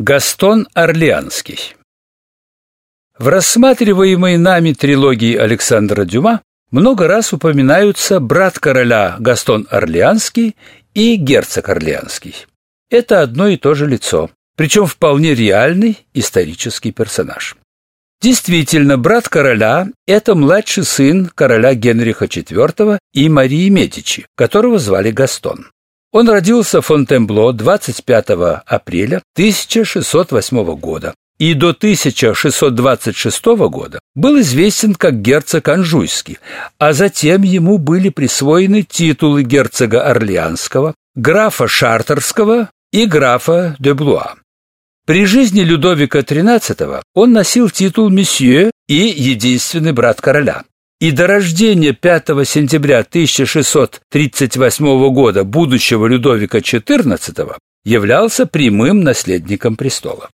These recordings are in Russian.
Гастон Орлеанский В рассматриваемой нами трилогии Александра Дюма много раз упоминаются брат короля Гастон Орлеанский и герцог Орлеанский. Это одно и то же лицо, причем вполне реальный исторический персонаж. Действительно, брат короля – это младший сын короля Генриха IV и Марии Медичи, которого звали Гастон. Он родился в Фонтенбло 25 апреля 1608 года и до 1626 года был известен как герцог Анжуйский, а затем ему были присвоены титулы герцога Орлеанского, графа Шартерского и графа де Блуа. При жизни Людовика XIII он носил титул месье и единственный брат короля и до рождения 5 сентября 1638 года будущего Людовика XIV являлся прямым наследником престола.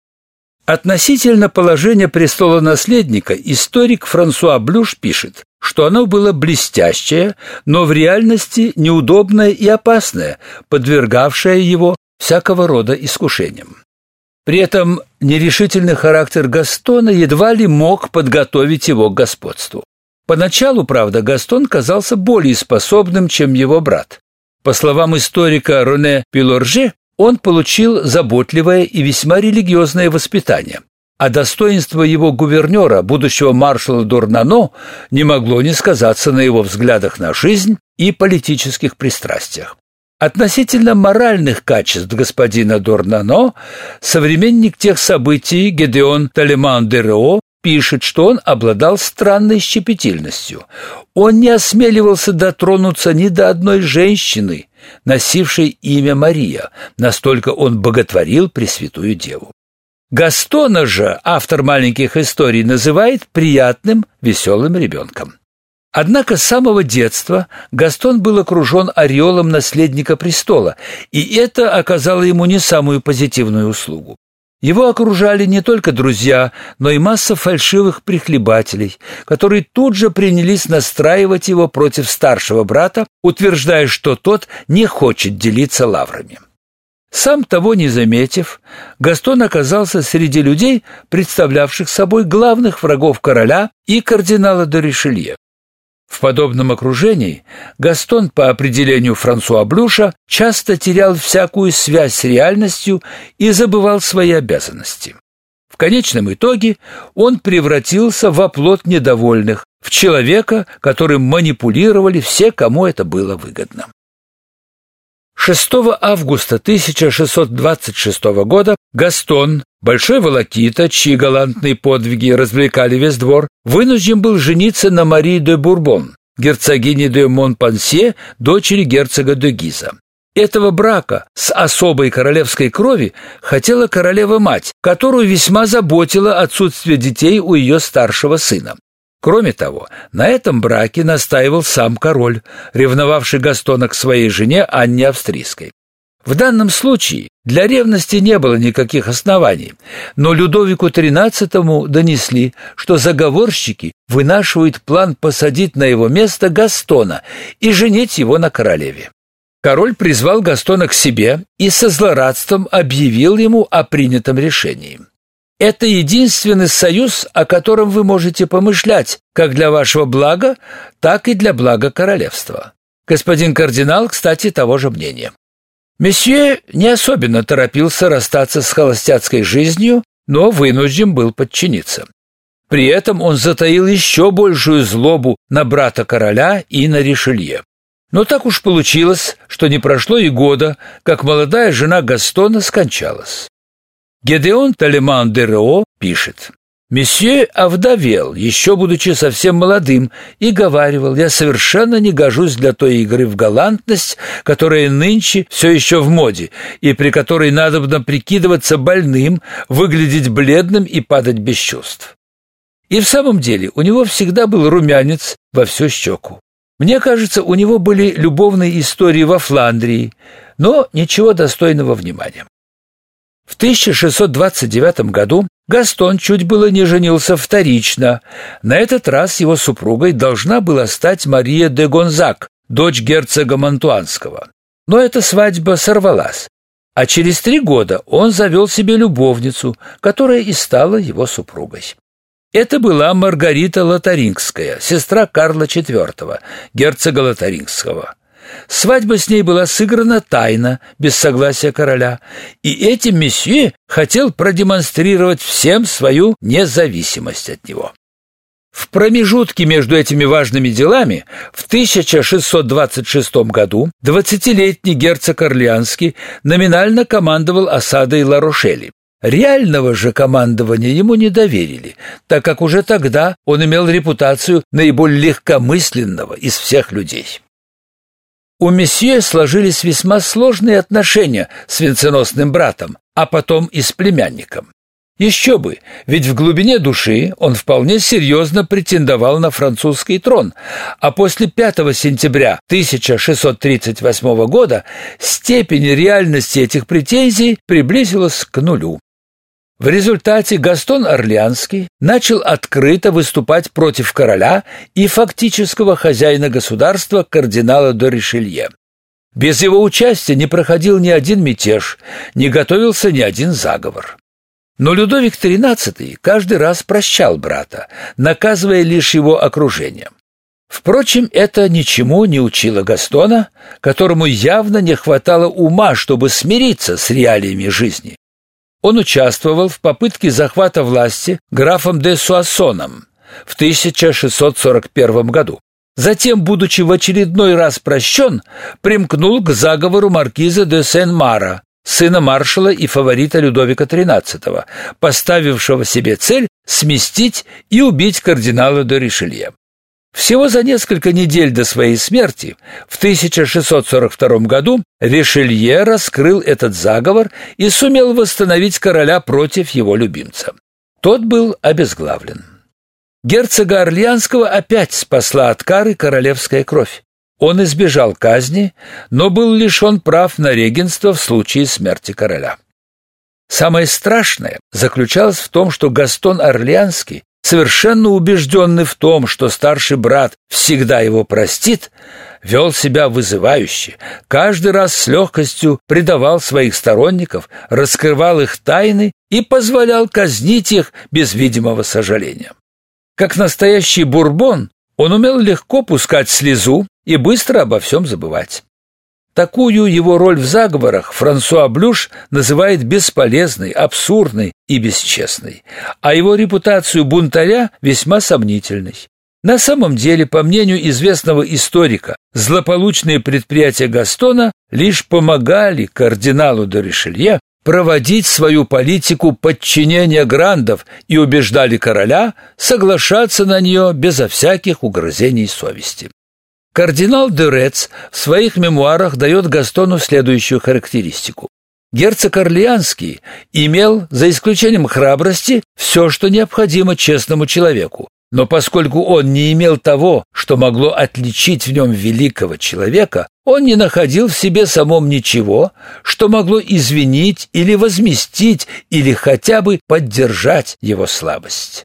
Относительно положения престола наследника историк Франсуа Блюш пишет, что оно было блестящее, но в реальности неудобное и опасное, подвергавшее его всякого рода искушениям. При этом нерешительный характер Гастона едва ли мог подготовить его к господству. Поначалу, правда, Гастон казался более способным, чем его брат. По словам историка Роне Пилорже, он получил заботливое и весьма религиозное воспитание. А достоинство его гувернера, будущего маршала Дурнано, не могло не сказаться на его взглядах на жизнь и политических пристрастиях. Относительно моральных качеств господина Дорнано современник тех событий Гедеон Талеман Дерео пишет, что он обладал странной щепетильностью. Он не осмеливался дотронуться ни до одной женщины, носившей имя Мария, настолько он боготворил Пресвятую Деву. Гастона же автор маленьких историй называет приятным, веселым ребенком. Однако с самого детства Гастон был окружен ореолом наследника престола, и это оказало ему не самую позитивную услугу. Его окружали не только друзья, но и масса фальшивых прихлебателей, которые тут же принялись настраивать его против старшего брата, утверждая, что тот не хочет делиться лаврами. Сам того не заметив, Гастон оказался среди людей, представлявших собой главных врагов короля и кардинала де Ришелье. В подобном окружении Гастон, по определению Франсуа Блюша, часто терял всякую связь с реальностью и забывал свои обязанности. В конечном итоге он превратился в оплот недовольных, в человека, которым манипулировали все, кому это было выгодно. 6 августа 1626 года Гастон, большой волокита, чьи галантные подвиги развлекали весь двор, вынужден был жениться на Марии де Бурбон, герцогине де Монпансе, дочери герцога де Гиза. Этого брака с особой королевской крови хотела королева-мать, которую весьма заботило отсутствие детей у ее старшего сына. Кроме того, на этом браке настаивал сам король, ревновавший Гастона к своей жене Анне Австрийской. В данном случае для ревности не было никаких оснований, но Людовику XIII донесли, что заговорщики вынашивают план посадить на его место Гастона и женить его на королеве. Король призвал Гастона к себе и со злорадством объявил ему о принятом решении. Это единственный союз, о котором вы можете помышлять, как для вашего блага, так и для блага королевства. Господин кардинал, кстати, того же мнения. Месье не особенно торопился расстаться с холостяцкой жизнью, но вынужден был подчиниться. При этом он затаил еще большую злобу на брата короля и на Ришелье. Но так уж получилось, что не прошло и года, как молодая жена Гастона скончалась. Гедеон Талеман де Рео пишет. Месье овдовел, еще будучи совсем молодым, и говаривал, я совершенно не гожусь для той игры в галантность, которая нынче все еще в моде, и при которой надобно прикидываться больным, выглядеть бледным и падать без чувств. И в самом деле у него всегда был румянец во всю щеку. Мне кажется, у него были любовные истории во Фландрии, но ничего достойного внимания. В 1629 году Гастон чуть было не женился вторично. На этот раз его супругой должна была стать Мария де Гонзак, дочь герцога Монтуанского. Но эта свадьба сорвалась. а через три года он завел себе любовницу, которая и стала его супругой. Это была Маргарита Лотарингская, сестра Карла IV, герцога Лотарингского. Свадьба с ней была сыграна тайно, без согласия короля, и этим месье хотел продемонстрировать всем свою независимость от него. В промежутке между этими важными делами в 1626 году 20-летний герцог Орлеанский номинально командовал осадой Ла-Рошели. Реального же командования ему не доверили, так как уже тогда он имел репутацию наиболее легкомысленного из всех людей. У месье сложились весьма сложные отношения с венценосным братом, а потом и с племянником. Еще бы, ведь в глубине души он вполне серьезно претендовал на французский трон, а после 5 сентября 1638 года степень реальности этих претензий приблизилась к нулю. В результате Гастон Орлеанский начал открыто выступать против короля и фактического хозяина государства кардинала де Ришелье. Без его участия не проходил ни один мятеж, не готовился ни один заговор. Но Людовик XIII каждый раз прощал брата, наказывая лишь его окружение. Впрочем, это ничему не учило Гастона, которому явно не хватало ума, чтобы смириться с реалиями жизни. Он участвовал в попытке захвата власти графом де Суассоном в 1641 году. Затем, будучи в очередной раз прощен, примкнул к заговору маркиза де Сен-Мара, сына маршала и фаворита Людовика XIII, поставившего себе цель сместить и убить кардинала де Ришелье. Всего за несколько недель до своей смерти, в 1642 году, Ришелье раскрыл этот заговор и сумел восстановить короля против его любимца. Тот был обезглавлен. Герцога Орлеанского опять спасла от кары королевская кровь. Он избежал казни, но был лишен прав на регенство в случае смерти короля. Самое страшное заключалось в том, что Гастон Орлеанский совершенно убежденный в том, что старший брат всегда его простит, вел себя вызывающе, каждый раз с легкостью предавал своих сторонников, раскрывал их тайны и позволял казнить их без видимого сожаления. Как настоящий бурбон, он умел легко пускать слезу и быстро обо всем забывать. Такую его роль в заговорах Франсуа Блюш называет бесполезной, абсурдной и бесчестной, а его репутацию бунтаря весьма сомнительной. На самом деле, по мнению известного историка, злополучные предприятия Гастона лишь помогали кардиналу де Ришелье проводить свою политику подчинения грандов и убеждали короля соглашаться на нее безо всяких угрызений совести. Кардинал Дюрец в своих мемуарах дает Гастону следующую характеристику. Герцог Орлеанский имел, за исключением храбрости, все, что необходимо честному человеку. Но поскольку он не имел того, что могло отличить в нем великого человека, он не находил в себе самом ничего, что могло извинить или возместить или хотя бы поддержать его слабость.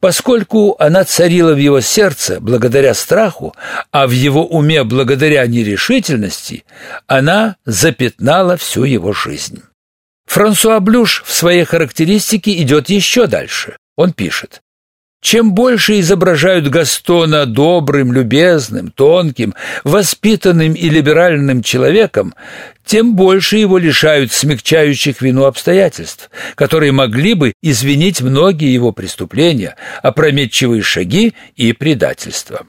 Поскольку она царила в его сердце благодаря страху, а в его уме благодаря нерешительности, она запятнала всю его жизнь. Франсуа Блюш в своей характеристике идет еще дальше. Он пишет: чем больше изображают Гастона добрым, любезным, тонким, воспитанным и либеральным человеком, тем больше его лишают смягчающих вину обстоятельств, которые могли бы извинить многие его преступления, опрометчивые шаги и предательства.